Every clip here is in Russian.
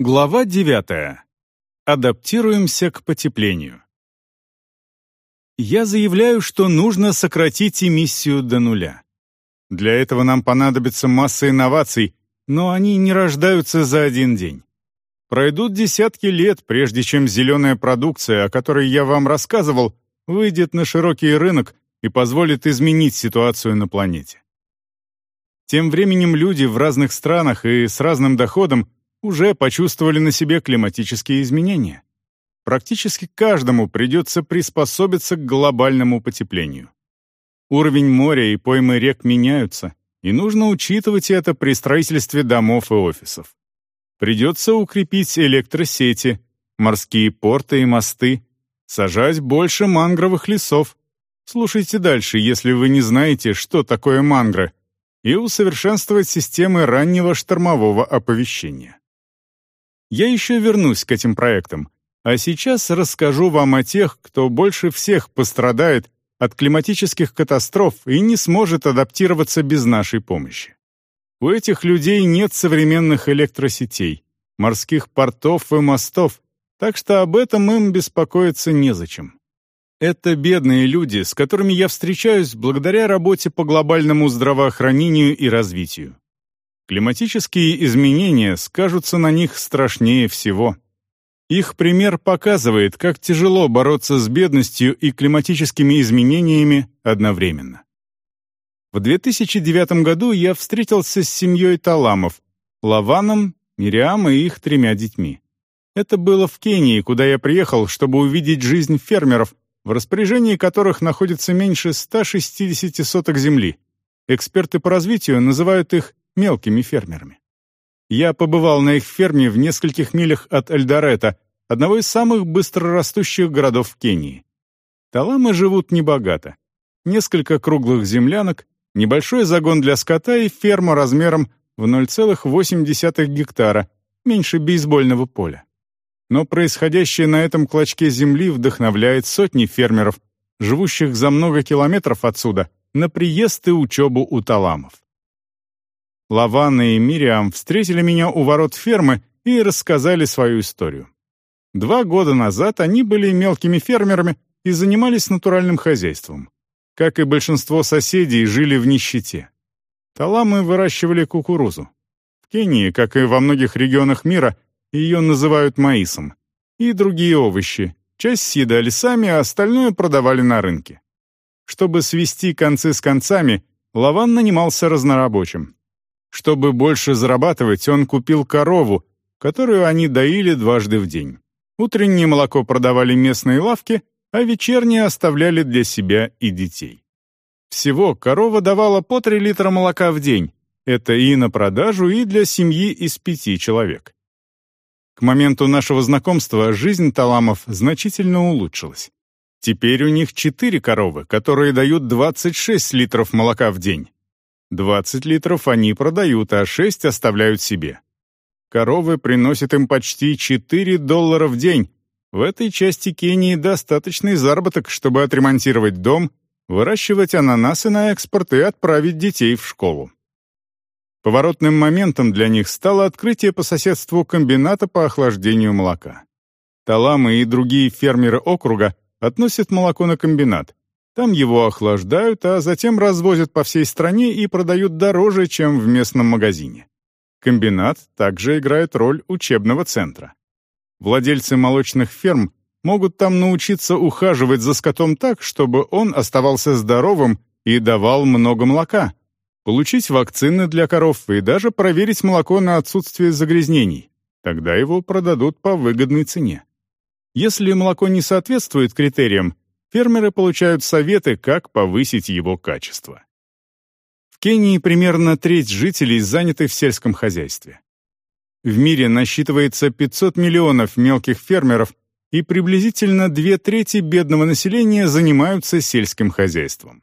Глава 9. Адаптируемся к потеплению. Я заявляю, что нужно сократить эмиссию до нуля. Для этого нам понадобится масса инноваций, но они не рождаются за один день. Пройдут десятки лет, прежде чем зеленая продукция, о которой я вам рассказывал, выйдет на широкий рынок и позволит изменить ситуацию на планете. Тем временем люди в разных странах и с разным доходом уже почувствовали на себе климатические изменения. Практически каждому придется приспособиться к глобальному потеплению. Уровень моря и поймы рек меняются, и нужно учитывать это при строительстве домов и офисов. Придется укрепить электросети, морские порты и мосты, сажать больше мангровых лесов. Слушайте дальше, если вы не знаете, что такое мангры, и усовершенствовать системы раннего штормового оповещения. Я еще вернусь к этим проектам, а сейчас расскажу вам о тех, кто больше всех пострадает от климатических катастроф и не сможет адаптироваться без нашей помощи. У этих людей нет современных электросетей, морских портов и мостов, так что об этом им беспокоиться незачем. Это бедные люди, с которыми я встречаюсь благодаря работе по глобальному здравоохранению и развитию. Климатические изменения скажутся на них страшнее всего. Их пример показывает, как тяжело бороться с бедностью и климатическими изменениями одновременно. В 2009 году я встретился с семьей Таламов, Лаваном, Мириам и их тремя детьми. Это было в Кении, куда я приехал, чтобы увидеть жизнь фермеров, в распоряжении которых находится меньше 160 соток земли. Эксперты по развитию называют их мелкими фермерами. Я побывал на их ферме в нескольких милях от Эльдоретто, одного из самых быстрорастущих городов Кении. Таламы живут небогато. Несколько круглых землянок, небольшой загон для скота и ферма размером в 0,8 гектара, меньше бейсбольного поля. Но происходящее на этом клочке земли вдохновляет сотни фермеров, живущих за много километров отсюда, на приезд и учебу у таламов. Лаванна и Мириам встретили меня у ворот фермы и рассказали свою историю. Два года назад они были мелкими фермерами и занимались натуральным хозяйством. Как и большинство соседей, жили в нищете. Таламы выращивали кукурузу. В Кении, как и во многих регионах мира, ее называют маисом. И другие овощи. Часть съедали сами, а остальное продавали на рынке. Чтобы свести концы с концами, Лаван нанимался разнорабочим. Чтобы больше зарабатывать, он купил корову, которую они доили дважды в день. Утреннее молоко продавали местные лавки, а вечернее оставляли для себя и детей. Всего корова давала по 3 литра молока в день. Это и на продажу, и для семьи из пяти человек. К моменту нашего знакомства жизнь таламов значительно улучшилась. Теперь у них четыре коровы, которые дают 26 литров молока в день. 20 литров они продают, а 6 оставляют себе. Коровы приносят им почти 4 доллара в день. В этой части Кении достаточный заработок, чтобы отремонтировать дом, выращивать ананасы на экспорт и отправить детей в школу. Поворотным моментом для них стало открытие по соседству комбината по охлаждению молока. Таламы и другие фермеры округа относят молоко на комбинат, там его охлаждают, а затем развозят по всей стране и продают дороже, чем в местном магазине. Комбинат также играет роль учебного центра. Владельцы молочных ферм могут там научиться ухаживать за скотом так, чтобы он оставался здоровым и давал много молока, получить вакцины для коров и даже проверить молоко на отсутствие загрязнений. Тогда его продадут по выгодной цене. Если молоко не соответствует критериям, фермеры получают советы, как повысить его качество. В Кении примерно треть жителей заняты в сельском хозяйстве. В мире насчитывается 500 миллионов мелких фермеров, и приблизительно две трети бедного населения занимаются сельским хозяйством.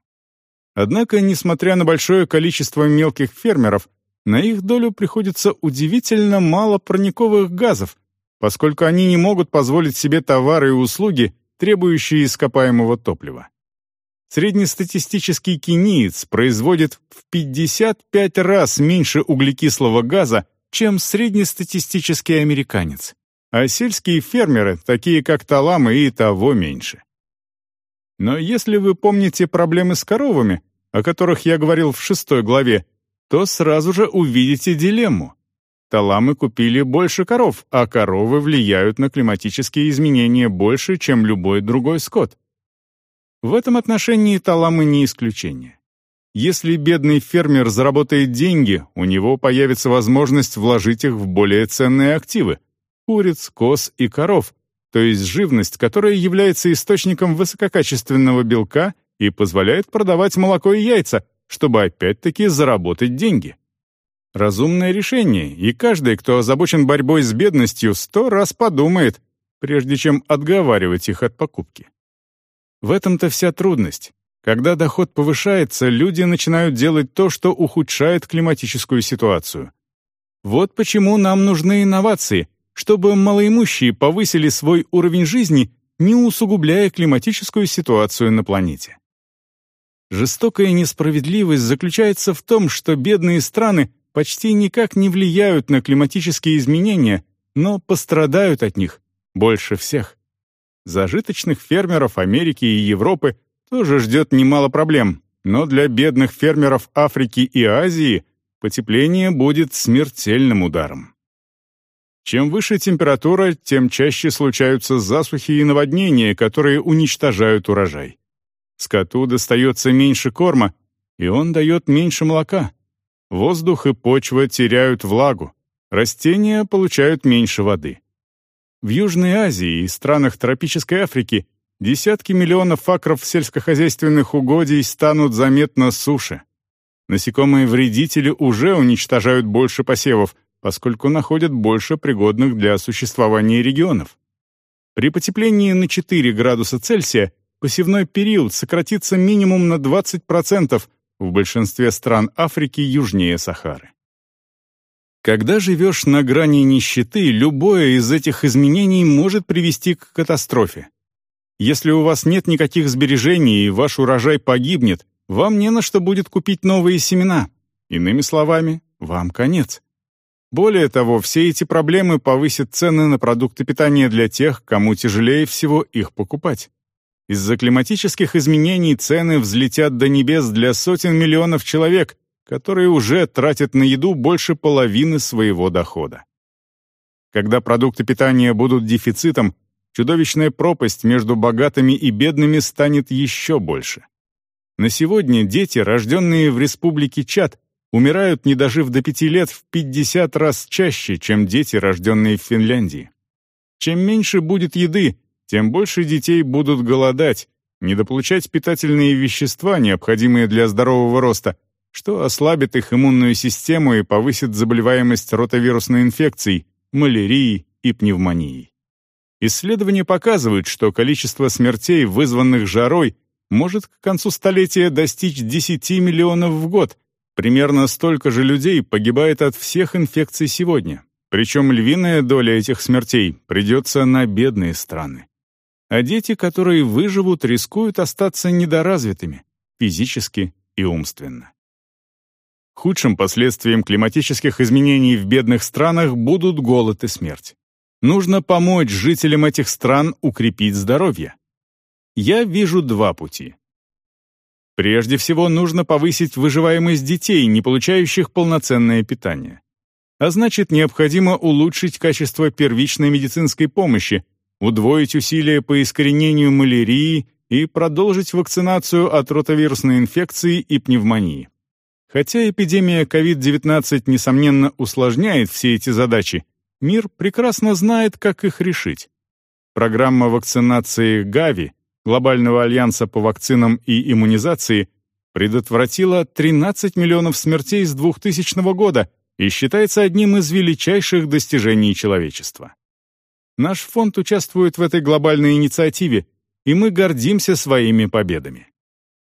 Однако, несмотря на большое количество мелких фермеров, на их долю приходится удивительно мало парниковых газов, поскольку они не могут позволить себе товары и услуги, требующие ископаемого топлива. Среднестатистический кениец производит в 55 раз меньше углекислого газа, чем среднестатистический американец, а сельские фермеры, такие как таламы, и того меньше. Но если вы помните проблемы с коровами, о которых я говорил в шестой главе, то сразу же увидите дилемму. Таламы купили больше коров, а коровы влияют на климатические изменения больше, чем любой другой скот. В этом отношении таламы не исключение. Если бедный фермер заработает деньги, у него появится возможность вложить их в более ценные активы – куриц, коз и коров, то есть живность, которая является источником высококачественного белка и позволяет продавать молоко и яйца, чтобы опять-таки заработать деньги. Разумное решение, и каждый, кто озабочен борьбой с бедностью, сто раз подумает, прежде чем отговаривать их от покупки. В этом-то вся трудность. Когда доход повышается, люди начинают делать то, что ухудшает климатическую ситуацию. Вот почему нам нужны инновации, чтобы малоимущие повысили свой уровень жизни, не усугубляя климатическую ситуацию на планете. Жестокая несправедливость заключается в том, что бедные страны почти никак не влияют на климатические изменения, но пострадают от них больше всех. Зажиточных фермеров Америки и Европы тоже ждет немало проблем, но для бедных фермеров Африки и Азии потепление будет смертельным ударом. Чем выше температура, тем чаще случаются засухи и наводнения, которые уничтожают урожай. Скоту достается меньше корма, и он дает меньше молока. Воздух и почва теряют влагу, растения получают меньше воды. В Южной Азии и странах тропической Африки десятки миллионов акров сельскохозяйственных угодий станут заметно суше. Насекомые-вредители уже уничтожают больше посевов, поскольку находят больше пригодных для существования регионов. При потеплении на 4 градуса Цельсия посевной период сократится минимум на 20% в большинстве стран Африки южнее Сахары. Когда живешь на грани нищеты, любое из этих изменений может привести к катастрофе. Если у вас нет никаких сбережений и ваш урожай погибнет, вам не на что будет купить новые семена. Иными словами, вам конец. Более того, все эти проблемы повысят цены на продукты питания для тех, кому тяжелее всего их покупать. Из-за климатических изменений цены взлетят до небес для сотен миллионов человек, которые уже тратят на еду больше половины своего дохода. Когда продукты питания будут дефицитом, чудовищная пропасть между богатыми и бедными станет еще больше. На сегодня дети, рожденные в республике Чад, умирают, не дожив до пяти лет, в 50 раз чаще, чем дети, рожденные в Финляндии. Чем меньше будет еды, тем больше детей будут голодать, недополучать питательные вещества, необходимые для здорового роста, что ослабит их иммунную систему и повысит заболеваемость ротовирусной инфекцией, малярией и пневмонией. Исследования показывают, что количество смертей, вызванных жарой, может к концу столетия достичь 10 миллионов в год. Примерно столько же людей погибает от всех инфекций сегодня. Причем львиная доля этих смертей придется на бедные страны. А дети, которые выживут, рискуют остаться недоразвитыми физически и умственно. Худшим последствием климатических изменений в бедных странах будут голод и смерть. Нужно помочь жителям этих стран укрепить здоровье. Я вижу два пути. Прежде всего, нужно повысить выживаемость детей, не получающих полноценное питание. А значит, необходимо улучшить качество первичной медицинской помощи, удвоить усилия по искоренению малярии и продолжить вакцинацию от ротовирусной инфекции и пневмонии. Хотя эпидемия COVID-19, несомненно, усложняет все эти задачи, мир прекрасно знает, как их решить. Программа вакцинации ГАВИ, Глобального альянса по вакцинам и иммунизации, предотвратила 13 миллионов смертей с 2000 года и считается одним из величайших достижений человечества. Наш фонд участвует в этой глобальной инициативе, и мы гордимся своими победами.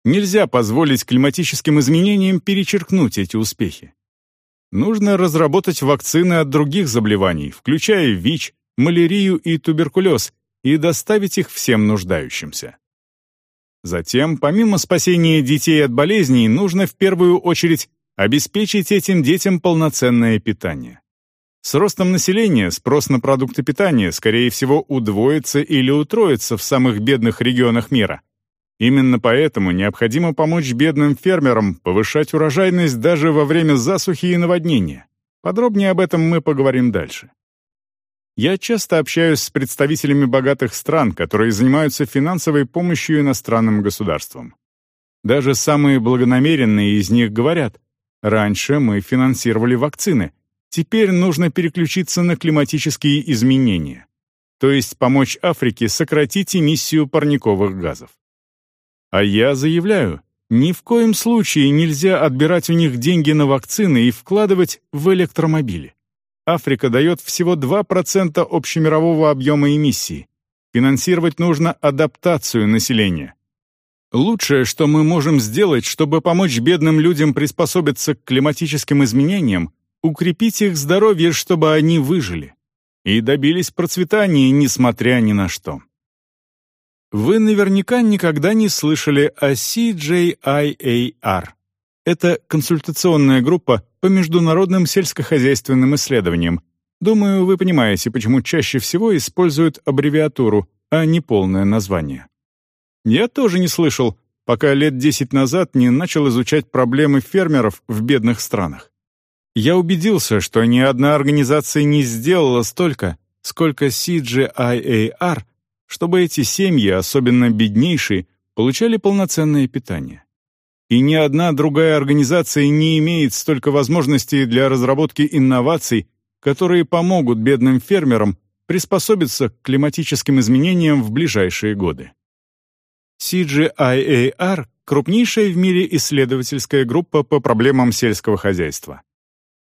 Нельзя позволить климатическим изменениям перечеркнуть эти успехи. Нужно разработать вакцины от других заболеваний, включая ВИЧ, малярию и туберкулез, и доставить их всем нуждающимся. Затем, помимо спасения детей от болезней, нужно в первую очередь обеспечить этим детям полноценное питание. С ростом населения спрос на продукты питания, скорее всего, удвоится или утроится в самых бедных регионах мира. Именно поэтому необходимо помочь бедным фермерам повышать урожайность даже во время засухи и наводнения. Подробнее об этом мы поговорим дальше. Я часто общаюсь с представителями богатых стран, которые занимаются финансовой помощью иностранным государствам. Даже самые благонамеренные из них говорят, раньше мы финансировали вакцины, теперь нужно переключиться на климатические изменения, то есть помочь Африке сократить эмиссию парниковых газов. А я заявляю, ни в коем случае нельзя отбирать у них деньги на вакцины и вкладывать в электромобили. Африка дает всего 2% общемирового объема эмиссии. Финансировать нужно адаптацию населения. Лучшее, что мы можем сделать, чтобы помочь бедным людям приспособиться к климатическим изменениям, укрепить их здоровье, чтобы они выжили. И добились процветания, несмотря ни на что. Вы наверняка никогда не слышали о CJIAR. Это консультационная группа по международным сельскохозяйственным исследованиям. Думаю, вы понимаете, почему чаще всего используют аббревиатуру, а не полное название. Я тоже не слышал, пока лет 10 назад не начал изучать проблемы фермеров в бедных странах. Я убедился, что ни одна организация не сделала столько, сколько CGIAR чтобы эти семьи, особенно беднейшие, получали полноценное питание. И ни одна другая организация не имеет столько возможностей для разработки инноваций, которые помогут бедным фермерам приспособиться к климатическим изменениям в ближайшие годы. CGIAR — крупнейшая в мире исследовательская группа по проблемам сельского хозяйства.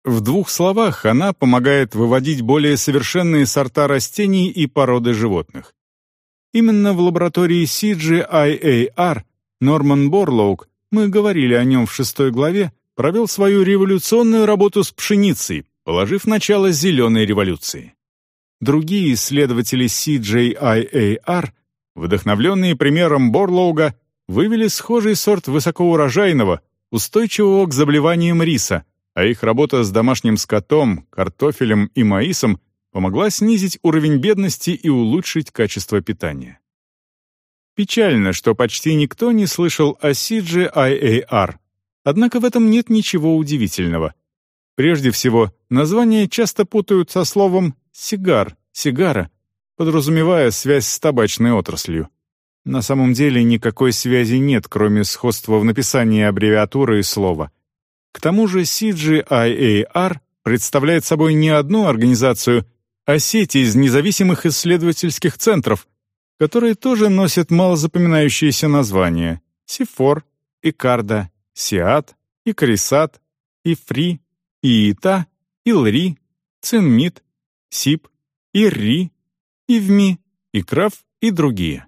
В двух словах она помогает выводить более совершенные сорта растений и породы животных. Именно в лаборатории CGIAR Норман Борлоук, мы говорили о нем в шестой главе, провел свою революционную работу с пшеницей, положив начало зеленой революции. Другие исследователи CJIAR, вдохновленные примером Борлоуга, вывели схожий сорт высокоурожайного, устойчивого к заболеваниям риса, а их работа с домашним скотом, картофелем и маисом помогла снизить уровень бедности и улучшить качество питания. Печально, что почти никто не слышал о CGIAR, однако в этом нет ничего удивительного. Прежде всего, название часто путают со словом «сигар», «сигара», подразумевая связь с табачной отраслью. На самом деле никакой связи нет, кроме сходства в написании аббревиатуры и слова. К тому же CGIAR представляет собой не одну организацию, а сеть из независимых исследовательских центров, которые тоже носят малозапоминающиеся названия Сифор, Икарда, Сиат, Икарисат, Ифри, Иита, Илри, Цинмит, Сип, Ирри, Ивми, Икрав и другие.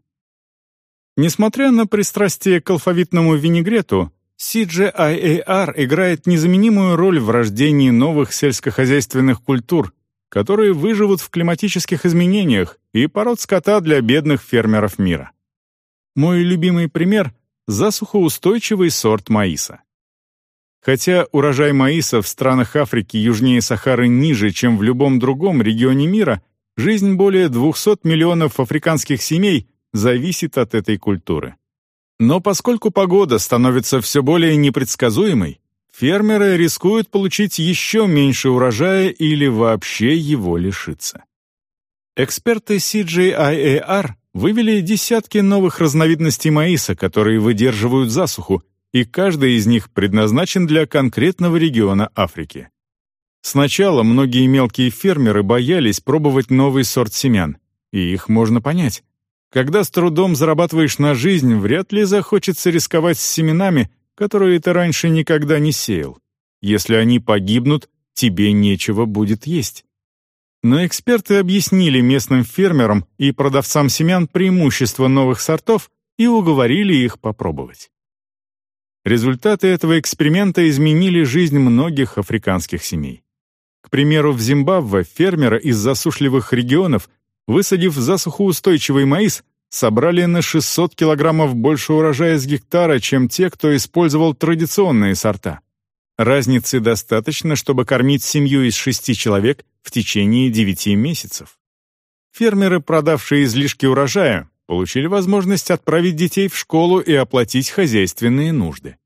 Несмотря на пристрастие к алфавитному винегрету, CGIAR играет незаменимую роль в рождении новых сельскохозяйственных культур, которые выживут в климатических изменениях и пород скота для бедных фермеров мира. Мой любимый пример — засухоустойчивый сорт маиса. Хотя урожай маиса в странах Африки южнее Сахары ниже, чем в любом другом регионе мира, жизнь более 200 миллионов африканских семей зависит от этой культуры. Но поскольку погода становится все более непредсказуемой, фермеры рискуют получить еще меньше урожая или вообще его лишиться. Эксперты CGIAR вывели десятки новых разновидностей маиса, которые выдерживают засуху, и каждый из них предназначен для конкретного региона Африки. Сначала многие мелкие фермеры боялись пробовать новый сорт семян, и их можно понять. Когда с трудом зарабатываешь на жизнь, вряд ли захочется рисковать с семенами, которые ты раньше никогда не сеял. Если они погибнут, тебе нечего будет есть. Но эксперты объяснили местным фермерам и продавцам семян преимущества новых сортов и уговорили их попробовать. Результаты этого эксперимента изменили жизнь многих африканских семей. К примеру, в Зимбабве фермеры из засушливых регионов, высадив засухоустойчивый маис, собрали на 600 килограммов больше урожая с гектара, чем те, кто использовал традиционные сорта. Разницы достаточно, чтобы кормить семью из шести человек в течение девяти месяцев. Фермеры, продавшие излишки урожая, получили возможность отправить детей в школу и оплатить хозяйственные нужды.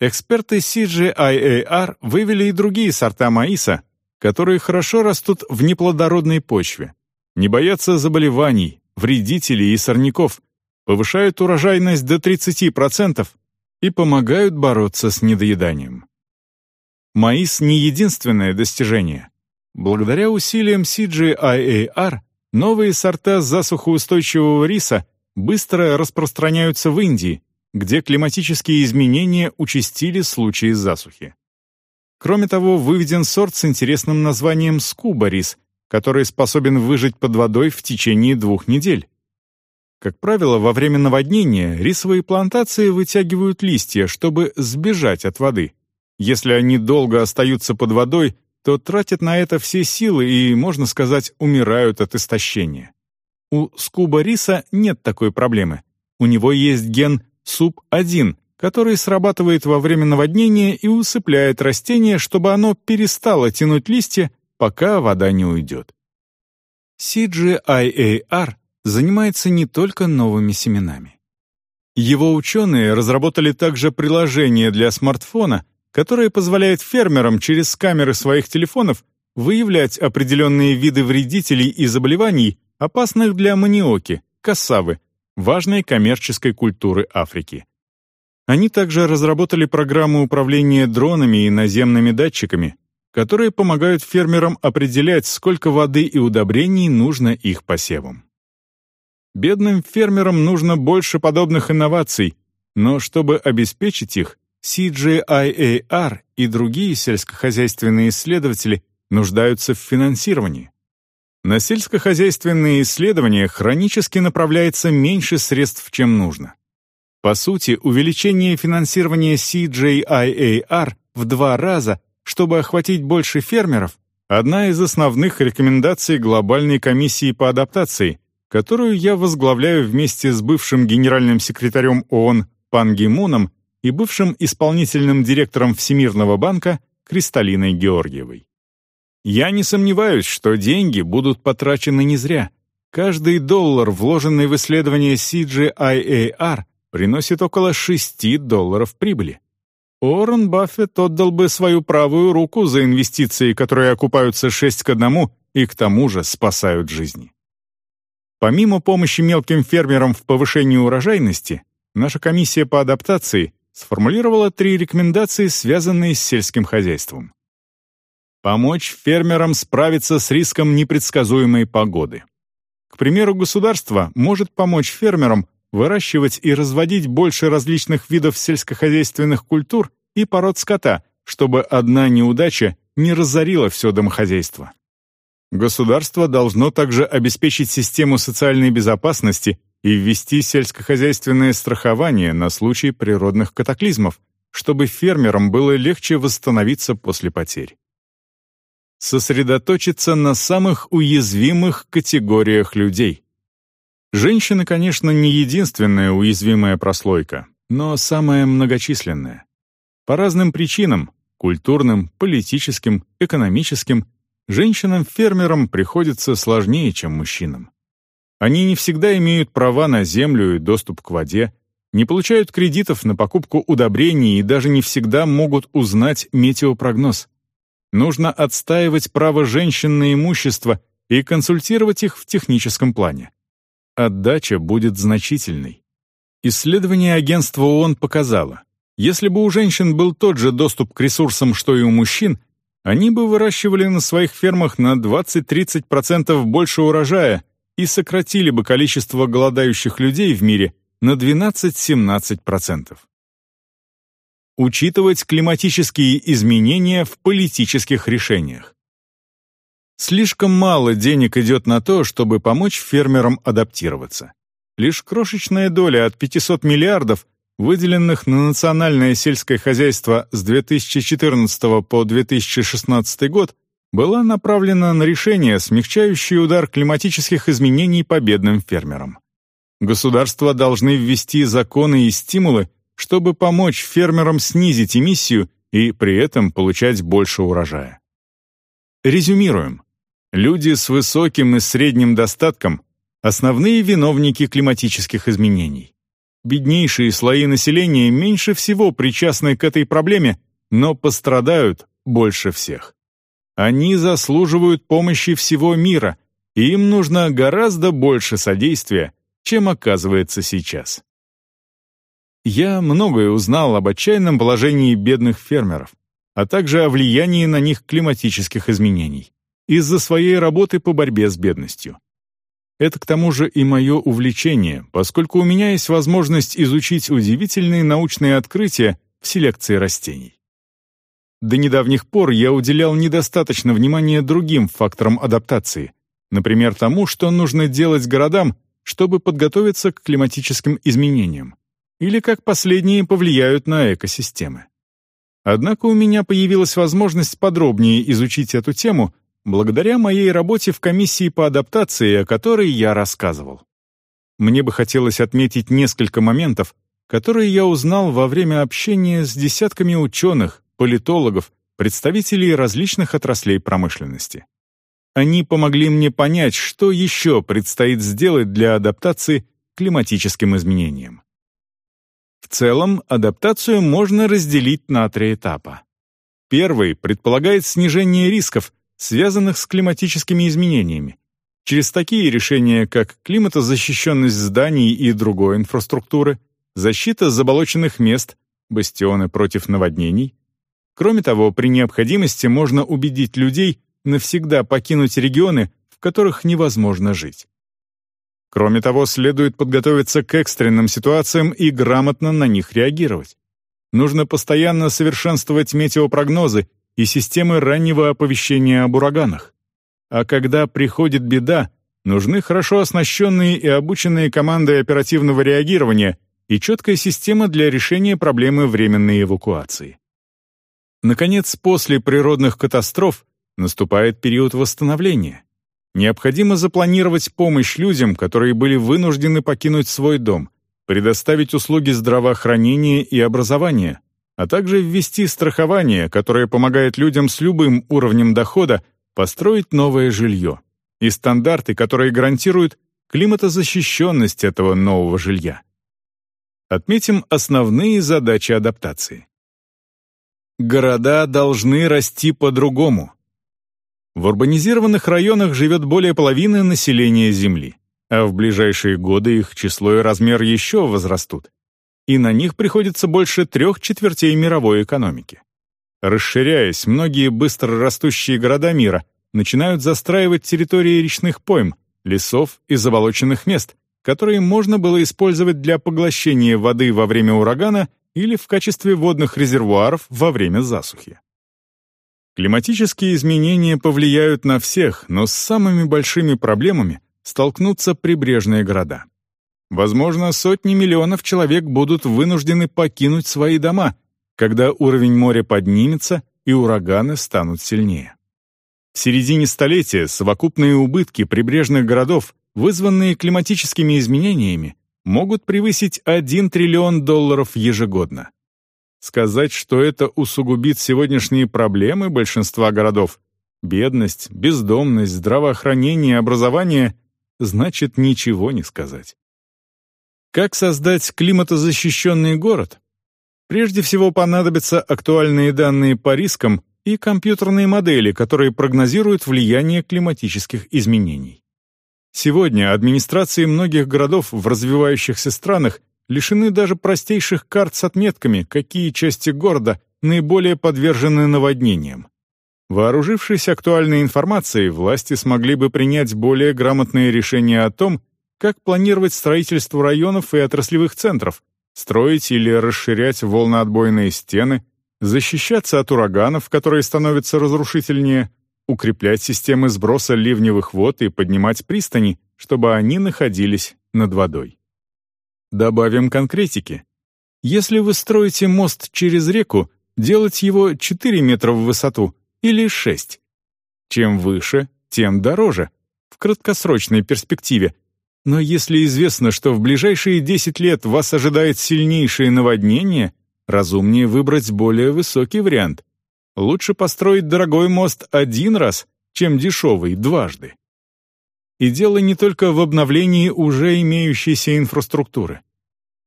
Эксперты CGIAR вывели и другие сорта маиса, которые хорошо растут в неплодородной почве, не боятся заболеваний, вредителей и сорняков, повышают урожайность до 30% и помогают бороться с недоеданием. Маис не единственное достижение. Благодаря усилиям CGIAR новые сорта засухоустойчивого риса быстро распространяются в Индии, где климатические изменения участили случаи засухи. Кроме того, выведен сорт с интересным названием скуба-рис, который способен выжить под водой в течение двух недель. Как правило, во время наводнения рисовые плантации вытягивают листья, чтобы сбежать от воды. Если они долго остаются под водой, то тратят на это все силы и, можно сказать, умирают от истощения. У скуба риса нет такой проблемы. У него есть ген СУП-1, который срабатывает во время наводнения и усыпляет растение, чтобы оно перестало тянуть листья, пока вода не уйдет. CGIAR занимается не только новыми семенами. Его ученые разработали также приложение для смартфона, которое позволяет фермерам через камеры своих телефонов выявлять определенные виды вредителей и заболеваний, опасных для маниоки, кассавы, важной коммерческой культуры Африки. Они также разработали программу управления дронами и наземными датчиками, которые помогают фермерам определять, сколько воды и удобрений нужно их посевам. Бедным фермерам нужно больше подобных инноваций, но чтобы обеспечить их, CGIAR и другие сельскохозяйственные исследователи нуждаются в финансировании. На сельскохозяйственные исследования хронически направляется меньше средств, чем нужно. По сути, увеличение финансирования CGIAR в два раза, чтобы охватить больше фермеров, одна из основных рекомендаций Глобальной комиссии по адаптации, которую я возглавляю вместе с бывшим генеральным секретарем ООН Пан Ги Муном и бывшим исполнительным директором Всемирного банка Кристалиной Георгиевой. Я не сомневаюсь, что деньги будут потрачены не зря. Каждый доллар, вложенный в исследование CGIAR, приносит около 6 долларов прибыли. Уоррен Баффет отдал бы свою правую руку за инвестиции, которые окупаются 6 к 1 и к тому же спасают жизни. Помимо помощи мелким фермерам в повышении урожайности, наша комиссия по адаптации сформулировала три рекомендации, связанные с сельским хозяйством. Помочь фермерам справиться с риском непредсказуемой погоды. К примеру, государство может помочь фермерам выращивать и разводить больше различных видов сельскохозяйственных культур и пород скота, чтобы одна неудача не разорила все домохозяйство. Государство должно также обеспечить систему социальной безопасности и ввести сельскохозяйственное страхование на случай природных катаклизмов, чтобы фермерам было легче восстановиться после потерь сосредоточиться на самых уязвимых категориях людей. Женщины, конечно, не единственная уязвимая прослойка, но самая многочисленная. По разным причинам — культурным, политическим, экономическим — женщинам-фермерам приходится сложнее, чем мужчинам. Они не всегда имеют права на землю и доступ к воде, не получают кредитов на покупку удобрений и даже не всегда могут узнать метеопрогноз. Нужно отстаивать право женщин на имущество и консультировать их в техническом плане. Отдача будет значительной. Исследование агентства ООН показало, если бы у женщин был тот же доступ к ресурсам, что и у мужчин, они бы выращивали на своих фермах на 20-30% больше урожая и сократили бы количество голодающих людей в мире на 12-17% учитывать климатические изменения в политических решениях. Слишком мало денег идет на то, чтобы помочь фермерам адаптироваться. Лишь крошечная доля от 500 миллиардов, выделенных на национальное сельское хозяйство с 2014 по 2016 год, была направлена на решение, смягчающее удар климатических изменений по бедным фермерам. Государства должны ввести законы и стимулы, чтобы помочь фермерам снизить эмиссию и при этом получать больше урожая. Резюмируем. Люди с высоким и средним достатком – основные виновники климатических изменений. Беднейшие слои населения меньше всего причастны к этой проблеме, но пострадают больше всех. Они заслуживают помощи всего мира, и им нужно гораздо больше содействия, чем оказывается сейчас. Я многое узнал об отчаянном положении бедных фермеров, а также о влиянии на них климатических изменений из-за своей работы по борьбе с бедностью. Это к тому же и мое увлечение, поскольку у меня есть возможность изучить удивительные научные открытия в селекции растений. До недавних пор я уделял недостаточно внимания другим факторам адаптации, например, тому, что нужно делать городам, чтобы подготовиться к климатическим изменениям, или как последние повлияют на экосистемы. Однако у меня появилась возможность подробнее изучить эту тему благодаря моей работе в комиссии по адаптации, о которой я рассказывал. Мне бы хотелось отметить несколько моментов, которые я узнал во время общения с десятками ученых, политологов, представителей различных отраслей промышленности. Они помогли мне понять, что еще предстоит сделать для адаптации к климатическим изменениям. В целом, адаптацию можно разделить на три этапа. Первый предполагает снижение рисков, связанных с климатическими изменениями, через такие решения, как климатозащищенность зданий и другой инфраструктуры, защита заболоченных мест, бастионы против наводнений, Кроме того, при необходимости можно убедить людей навсегда покинуть регионы, в которых невозможно жить. Кроме того, следует подготовиться к экстренным ситуациям и грамотно на них реагировать. Нужно постоянно совершенствовать метеопрогнозы и системы раннего оповещения об ураганах. А когда приходит беда, нужны хорошо оснащенные и обученные команды оперативного реагирования и четкая система для решения проблемы временной эвакуации. Наконец, после природных катастроф наступает период восстановления. Необходимо запланировать помощь людям, которые были вынуждены покинуть свой дом, предоставить услуги здравоохранения и образования, а также ввести страхование, которое помогает людям с любым уровнем дохода построить новое жилье, и стандарты, которые гарантируют климатозащищенность этого нового жилья. Отметим основные задачи адаптации. Города должны расти по-другому. В урбанизированных районах живет более половины населения Земли, а в ближайшие годы их число и размер еще возрастут. И на них приходится больше трех четвертей мировой экономики. Расширяясь, многие быстро растущие города мира начинают застраивать территории речных пойм, лесов и заболоченных мест, которые можно было использовать для поглощения воды во время урагана или в качестве водных резервуаров во время засухи. Климатические изменения повлияют на всех, но с самыми большими проблемами столкнутся прибрежные города. Возможно, сотни миллионов человек будут вынуждены покинуть свои дома, когда уровень моря поднимется и ураганы станут сильнее. В середине столетия совокупные убытки прибрежных городов, вызванные климатическими изменениями, могут превысить 1 триллион долларов ежегодно. Сказать, что это усугубит сегодняшние проблемы большинства городов — бедность, бездомность, здравоохранение, образование — значит ничего не сказать. Как создать климатозащищенный город? Прежде всего понадобятся актуальные данные по рискам и компьютерные модели, которые прогнозируют влияние климатических изменений. Сегодня администрации многих городов в развивающихся странах лишены даже простейших карт с отметками, какие части города наиболее подвержены наводнениям. Вооружившись актуальной информацией, власти смогли бы принять более грамотные решения о том, как планировать строительство районов и отраслевых центров, строить или расширять волноотбойные стены, защищаться от ураганов, которые становятся разрушительнее, укреплять системы сброса ливневых вод и поднимать пристани, чтобы они находились над водой. Добавим конкретики. Если вы строите мост через реку, делать его 4 метра в высоту или 6. Чем выше, тем дороже, в краткосрочной перспективе. Но если известно, что в ближайшие 10 лет вас ожидает сильнейшее наводнение, разумнее выбрать более высокий вариант. Лучше построить дорогой мост один раз, чем дешевый дважды. И дело не только в обновлении уже имеющейся инфраструктуры.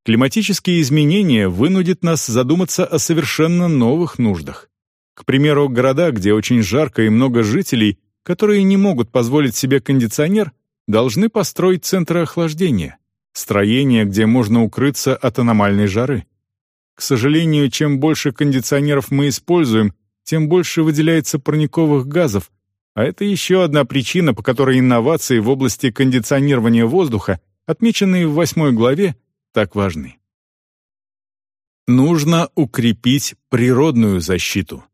Климатические изменения вынудят нас задуматься о совершенно новых нуждах. К примеру, города, где очень жарко и много жителей, которые не могут позволить себе кондиционер, должны построить центры охлаждения, строения, где можно укрыться от аномальной жары. К сожалению, чем больше кондиционеров мы используем, тем больше выделяется парниковых газов, а это еще одна причина, по которой инновации в области кондиционирования воздуха, отмеченные в восьмой главе, так важны. Нужно укрепить природную защиту.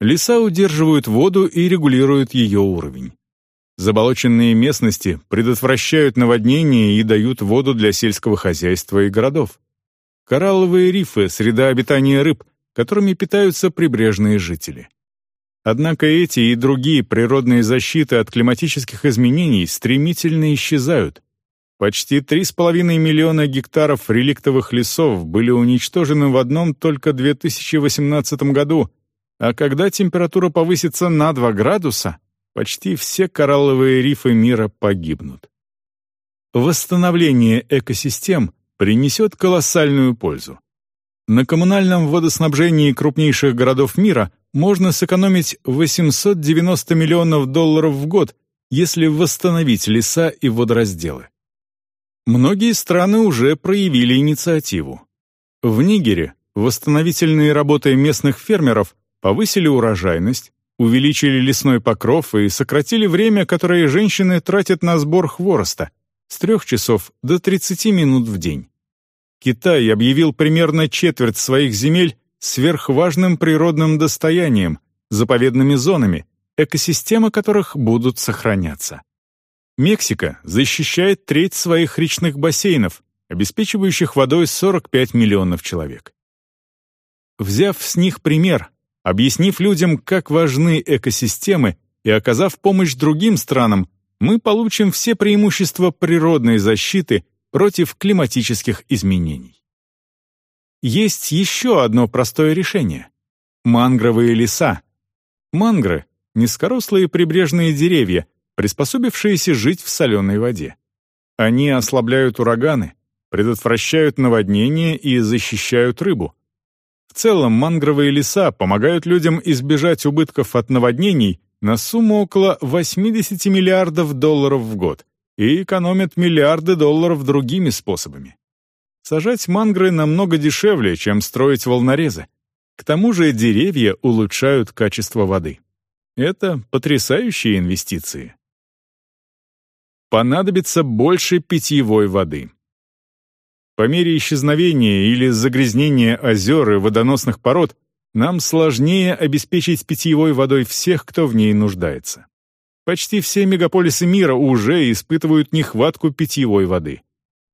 Леса удерживают воду и регулируют ее уровень. Заболоченные местности предотвращают наводнения и дают воду для сельского хозяйства и городов. Коралловые рифы — среда обитания рыб, которыми питаются прибрежные жители. Однако эти и другие природные защиты от климатических изменений стремительно исчезают. Почти 3,5 миллиона гектаров реликтовых лесов были уничтожены в одном только 2018 году, а когда температура повысится на 2 градуса, почти все коралловые рифы мира погибнут. Восстановление экосистем принесет колоссальную пользу. На коммунальном водоснабжении крупнейших городов мира можно сэкономить 890 миллионов долларов в год, если восстановить леса и водоразделы. Многие страны уже проявили инициативу. В Нигере восстановительные работы местных фермеров повысили урожайность, увеличили лесной покров и сократили время, которое женщины тратят на сбор хвороста, с трех часов до 30 минут в день. Китай объявил примерно четверть своих земель сверхважным природным достоянием, заповедными зонами, экосистемы которых будут сохраняться. Мексика защищает треть своих речных бассейнов, обеспечивающих водой 45 миллионов человек. Взяв с них пример, Объяснив людям, как важны экосистемы, и оказав помощь другим странам, мы получим все преимущества природной защиты против климатических изменений. Есть еще одно простое решение. Мангровые леса. Мангры — низкорослые прибрежные деревья, приспособившиеся жить в соленой воде. Они ослабляют ураганы, предотвращают наводнения и защищают рыбу. В целом, мангровые леса помогают людям избежать убытков от наводнений на сумму около 80 миллиардов долларов в год и экономят миллиарды долларов другими способами. Сажать мангры намного дешевле, чем строить волнорезы. К тому же деревья улучшают качество воды. Это потрясающие инвестиции. Понадобится больше питьевой воды. По мере исчезновения или загрязнения озер и водоносных пород нам сложнее обеспечить питьевой водой всех, кто в ней нуждается. Почти все мегаполисы мира уже испытывают нехватку питьевой воды.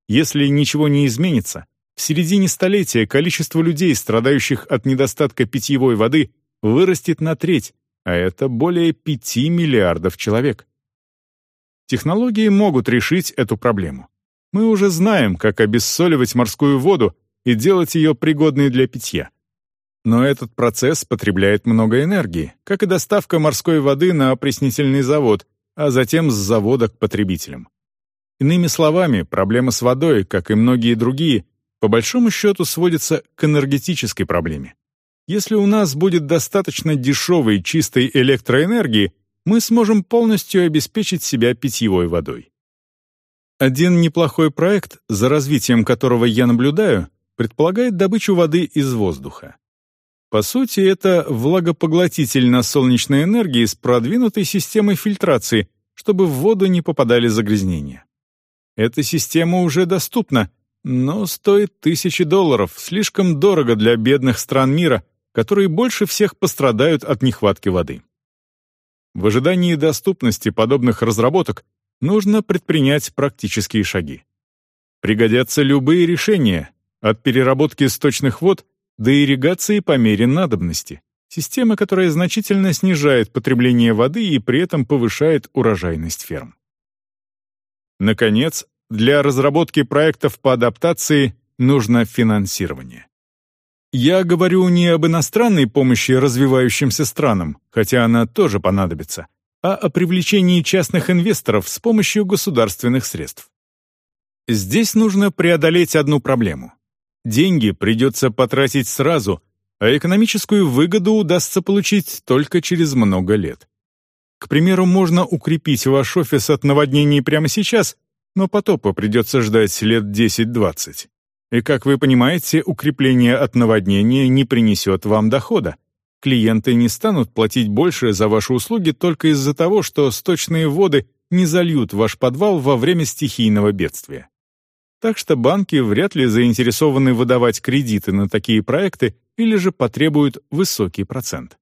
Если ничего не изменится, в середине столетия количество людей, страдающих от недостатка питьевой воды, вырастет на треть, а это более 5 миллиардов человек. Технологии могут решить эту проблему. Мы уже знаем, как обессоливать морскую воду и делать ее пригодной для питья. Но этот процесс потребляет много энергии, как и доставка морской воды на опреснительный завод, а затем с завода к потребителям. Иными словами, проблема с водой, как и многие другие, по большому счету сводится к энергетической проблеме. Если у нас будет достаточно дешевой чистой электроэнергии, мы сможем полностью обеспечить себя питьевой водой. Один неплохой проект, за развитием которого я наблюдаю, предполагает добычу воды из воздуха. По сути, это влагопоглотитель на солнечной энергии с продвинутой системой фильтрации, чтобы в воду не попадали загрязнения. Эта система уже доступна, но стоит тысячи долларов, слишком дорого для бедных стран мира, которые больше всех пострадают от нехватки воды. В ожидании доступности подобных разработок нужно предпринять практические шаги. Пригодятся любые решения, от переработки сточных вод до ирригации по мере надобности, система, которая значительно снижает потребление воды и при этом повышает урожайность ферм. Наконец, для разработки проектов по адаптации нужно финансирование. Я говорю не об иностранной помощи развивающимся странам, хотя она тоже понадобится, а о привлечении частных инвесторов с помощью государственных средств. Здесь нужно преодолеть одну проблему. Деньги придется потратить сразу, а экономическую выгоду удастся получить только через много лет. К примеру, можно укрепить ваш офис от наводнений прямо сейчас, но потопа придется ждать лет 10-20. И, как вы понимаете, укрепление от наводнения не принесет вам дохода. Клиенты не станут платить больше за ваши услуги только из-за того, что сточные воды не зальют ваш подвал во время стихийного бедствия. Так что банки вряд ли заинтересованы выдавать кредиты на такие проекты или же потребуют высокий процент.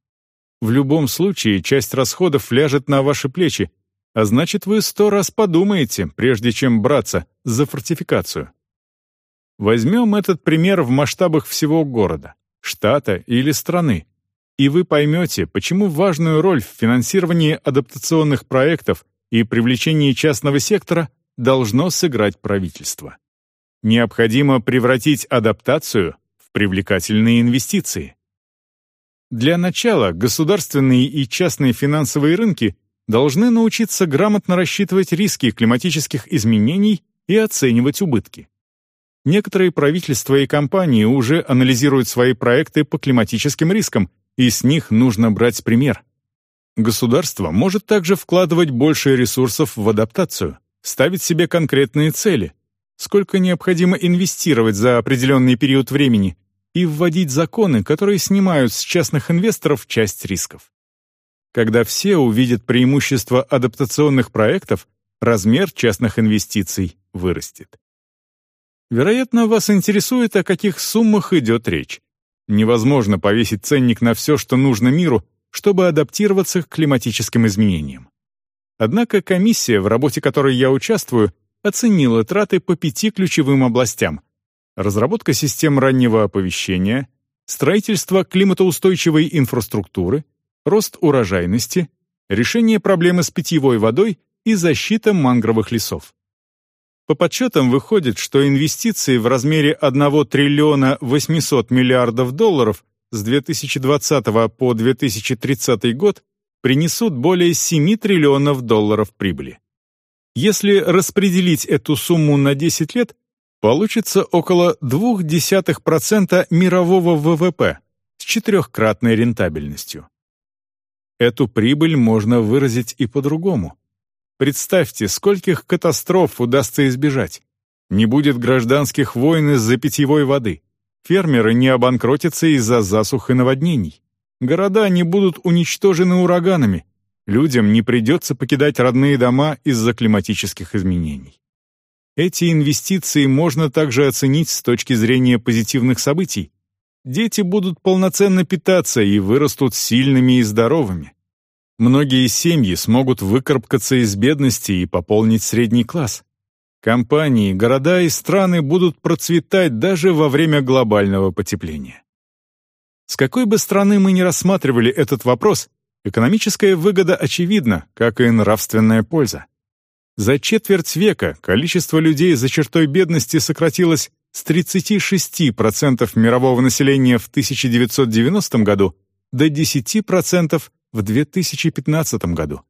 В любом случае, часть расходов ляжет на ваши плечи, а значит, вы сто раз подумаете, прежде чем браться за фортификацию. Возьмем этот пример в масштабах всего города, штата или страны, и вы поймете, почему важную роль в финансировании адаптационных проектов и привлечении частного сектора должно сыграть правительство. Необходимо превратить адаптацию в привлекательные инвестиции. Для начала государственные и частные финансовые рынки должны научиться грамотно рассчитывать риски климатических изменений и оценивать убытки. Некоторые правительства и компании уже анализируют свои проекты по климатическим рискам, и с них нужно брать пример. Государство может также вкладывать больше ресурсов в адаптацию, ставить себе конкретные цели, сколько необходимо инвестировать за определенный период времени, и вводить законы, которые снимают с частных инвесторов часть рисков. Когда все увидят преимущества адаптационных проектов, размер частных инвестиций вырастет. Вероятно, вас интересует, о каких суммах идет речь. Невозможно повесить ценник на все, что нужно миру, чтобы адаптироваться к климатическим изменениям. Однако комиссия, в работе которой я участвую, оценила траты по пяти ключевым областям, разработка систем раннего оповещения, строительство климатоустойчивой инфраструктуры, рост урожайности, решение проблемы с питьевой водой и защита мангровых лесов. По подсчетам выходит, что инвестиции в размере 1 триллиона 800 миллиардов долларов с 2020 по 2030 год принесут более 7 триллионов долларов прибыли. Если распределить эту сумму на 10 лет, получится около 0,2% мирового ВВП с четырехкратной рентабельностью. Эту прибыль можно выразить и по-другому. Представьте, скольких катастроф удастся избежать. Не будет гражданских войн из-за питьевой воды. Фермеры не обанкротятся из-за засух и наводнений. Города не будут уничтожены ураганами. Людям не придется покидать родные дома из-за климатических изменений. Эти инвестиции можно также оценить с точки зрения позитивных событий. Дети будут полноценно питаться и вырастут сильными и здоровыми. Многие семьи смогут выкарабкаться из бедности и пополнить средний класс. Компании, города и страны будут процветать даже во время глобального потепления. С какой бы страны мы ни рассматривали этот вопрос, экономическая выгода очевидна, как и нравственная польза. За четверть века количество людей за чертой бедности сократилось с 36% мирового населения в 1990 году до 10% в 2015 году.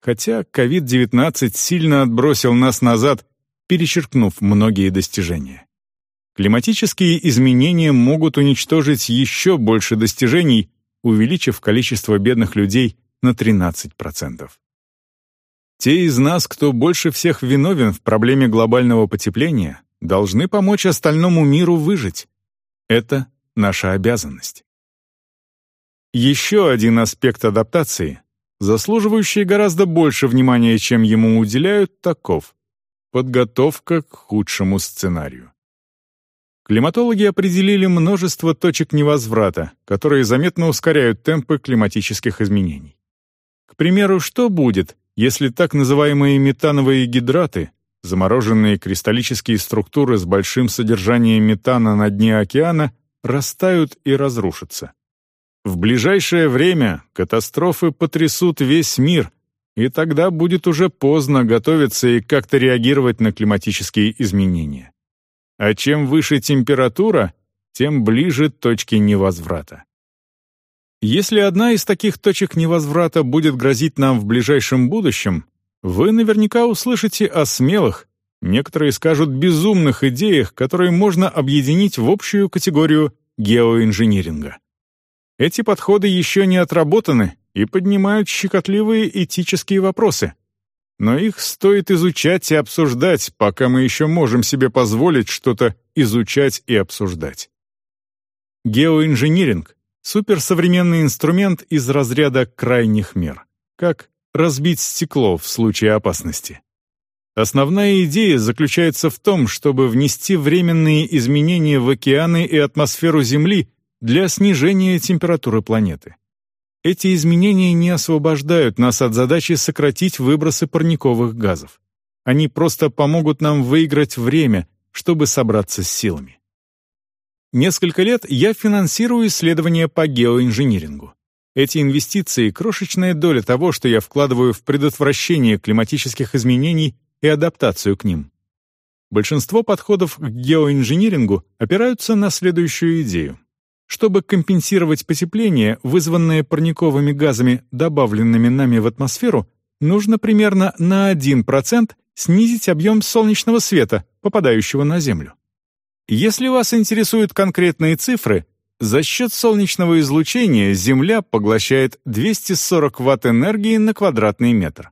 Хотя COVID-19 сильно отбросил нас назад, перечеркнув многие достижения. Климатические изменения могут уничтожить еще больше достижений, увеличив количество бедных людей на 13%. Те из нас, кто больше всех виновен в проблеме глобального потепления, должны помочь остальному миру выжить. Это наша обязанность. Еще один аспект адаптации, заслуживающий гораздо больше внимания, чем ему уделяют, таков — подготовка к худшему сценарию. Климатологи определили множество точек невозврата, которые заметно ускоряют темпы климатических изменений. К примеру, что будет, если так называемые метановые гидраты, замороженные кристаллические структуры с большим содержанием метана на дне океана, растают и разрушатся. В ближайшее время катастрофы потрясут весь мир, и тогда будет уже поздно готовиться и как-то реагировать на климатические изменения. А чем выше температура, тем ближе точки невозврата. Если одна из таких точек невозврата будет грозить нам в ближайшем будущем, вы наверняка услышите о смелых, некоторые скажут безумных идеях, которые можно объединить в общую категорию геоинжиниринга. Эти подходы еще не отработаны и поднимают щекотливые этические вопросы. Но их стоит изучать и обсуждать, пока мы еще можем себе позволить что-то изучать и обсуждать. Геоинжиниринг — суперсовременный инструмент из разряда крайних мер, как разбить стекло в случае опасности. Основная идея заключается в том, чтобы внести временные изменения в океаны и атмосферу Земли для снижения температуры планеты. Эти изменения не освобождают нас от задачи сократить выбросы парниковых газов. Они просто помогут нам выиграть время, чтобы собраться с силами. Несколько лет я финансирую исследования по геоинжинирингу. Эти инвестиции — крошечная доля того, что я вкладываю в предотвращение климатических изменений и адаптацию к ним. Большинство подходов к геоинжинирингу опираются на следующую идею. Чтобы компенсировать потепление, вызванное парниковыми газами, добавленными нами в атмосферу, нужно примерно на 1% снизить объем солнечного света, попадающего на Землю. Если вас интересуют конкретные цифры, за счет солнечного излучения Земля поглощает 240 Вт энергии на квадратный метр.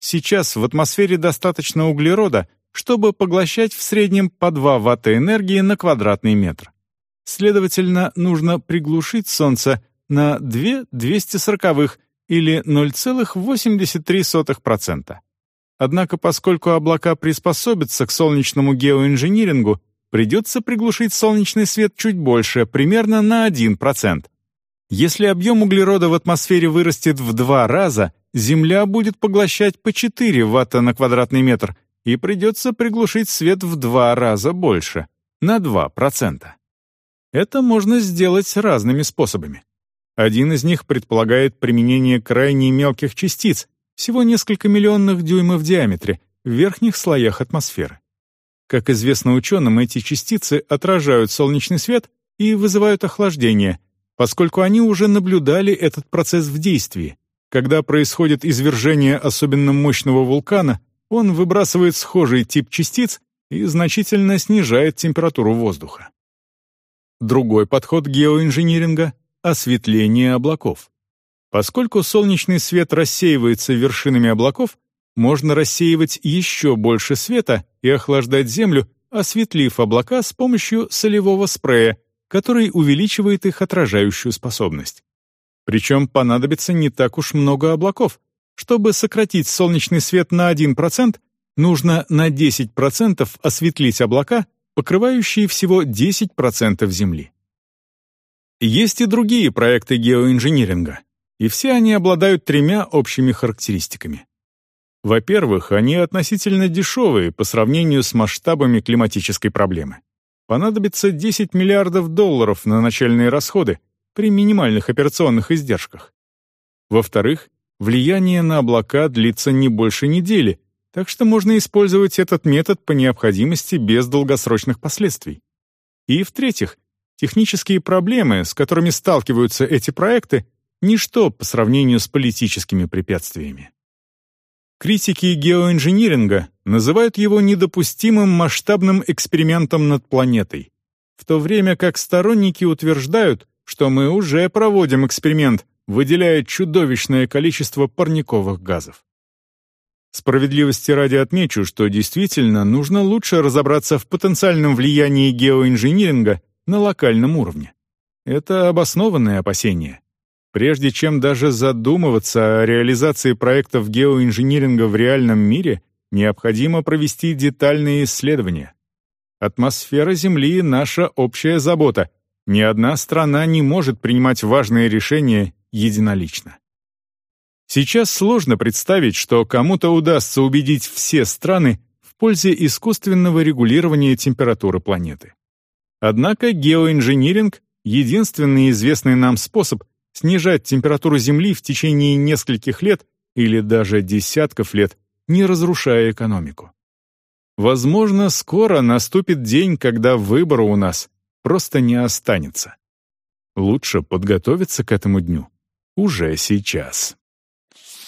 Сейчас в атмосфере достаточно углерода, чтобы поглощать в среднем по 2 Вт энергии на квадратный метр. Следовательно, нужно приглушить Солнце на 2 240 или 0,83%. Однако, поскольку облака приспособятся к солнечному геоинжинирингу, придется приглушить солнечный свет чуть больше, примерно на 1%. Если объем углерода в атмосфере вырастет в два раза, Земля будет поглощать по 4 ватта на квадратный метр, и придется приглушить свет в два раза больше, на 2%. Это можно сделать разными способами. Один из них предполагает применение крайне мелких частиц, всего несколько миллионных дюймов в диаметре, в верхних слоях атмосферы. Как известно ученым, эти частицы отражают солнечный свет и вызывают охлаждение, поскольку они уже наблюдали этот процесс в действии. Когда происходит извержение особенно мощного вулкана, он выбрасывает схожий тип частиц и значительно снижает температуру воздуха. Другой подход геоинжиниринга — осветление облаков. Поскольку солнечный свет рассеивается вершинами облаков, можно рассеивать еще больше света и охлаждать Землю, осветлив облака с помощью солевого спрея, который увеличивает их отражающую способность. Причем понадобится не так уж много облаков. Чтобы сократить солнечный свет на 1%, нужно на 10% осветлить облака, покрывающие всего 10% Земли. Есть и другие проекты геоинжиниринга, и все они обладают тремя общими характеристиками. Во-первых, они относительно дешевые по сравнению с масштабами климатической проблемы. Понадобится 10 миллиардов долларов на начальные расходы при минимальных операционных издержках. Во-вторых, влияние на облака длится не больше недели, так что можно использовать этот метод по необходимости без долгосрочных последствий. И в-третьих, технические проблемы, с которыми сталкиваются эти проекты, ничто по сравнению с политическими препятствиями. Критики геоинжиниринга называют его недопустимым масштабным экспериментом над планетой, в то время как сторонники утверждают, что мы уже проводим эксперимент, выделяя чудовищное количество парниковых газов. Справедливости ради отмечу, что действительно нужно лучше разобраться в потенциальном влиянии геоинжиниринга на локальном уровне. Это обоснованное опасение. Прежде чем даже задумываться о реализации проектов геоинжиниринга в реальном мире, необходимо провести детальные исследования. Атмосфера Земли — наша общая забота. Ни одна страна не может принимать важные решения единолично. Сейчас сложно представить, что кому-то удастся убедить все страны в пользе искусственного регулирования температуры планеты. Однако геоинжиниринг — единственный известный нам способ снижать температуру Земли в течение нескольких лет или даже десятков лет, не разрушая экономику. Возможно, скоро наступит день, когда выбора у нас просто не останется. Лучше подготовиться к этому дню уже сейчас.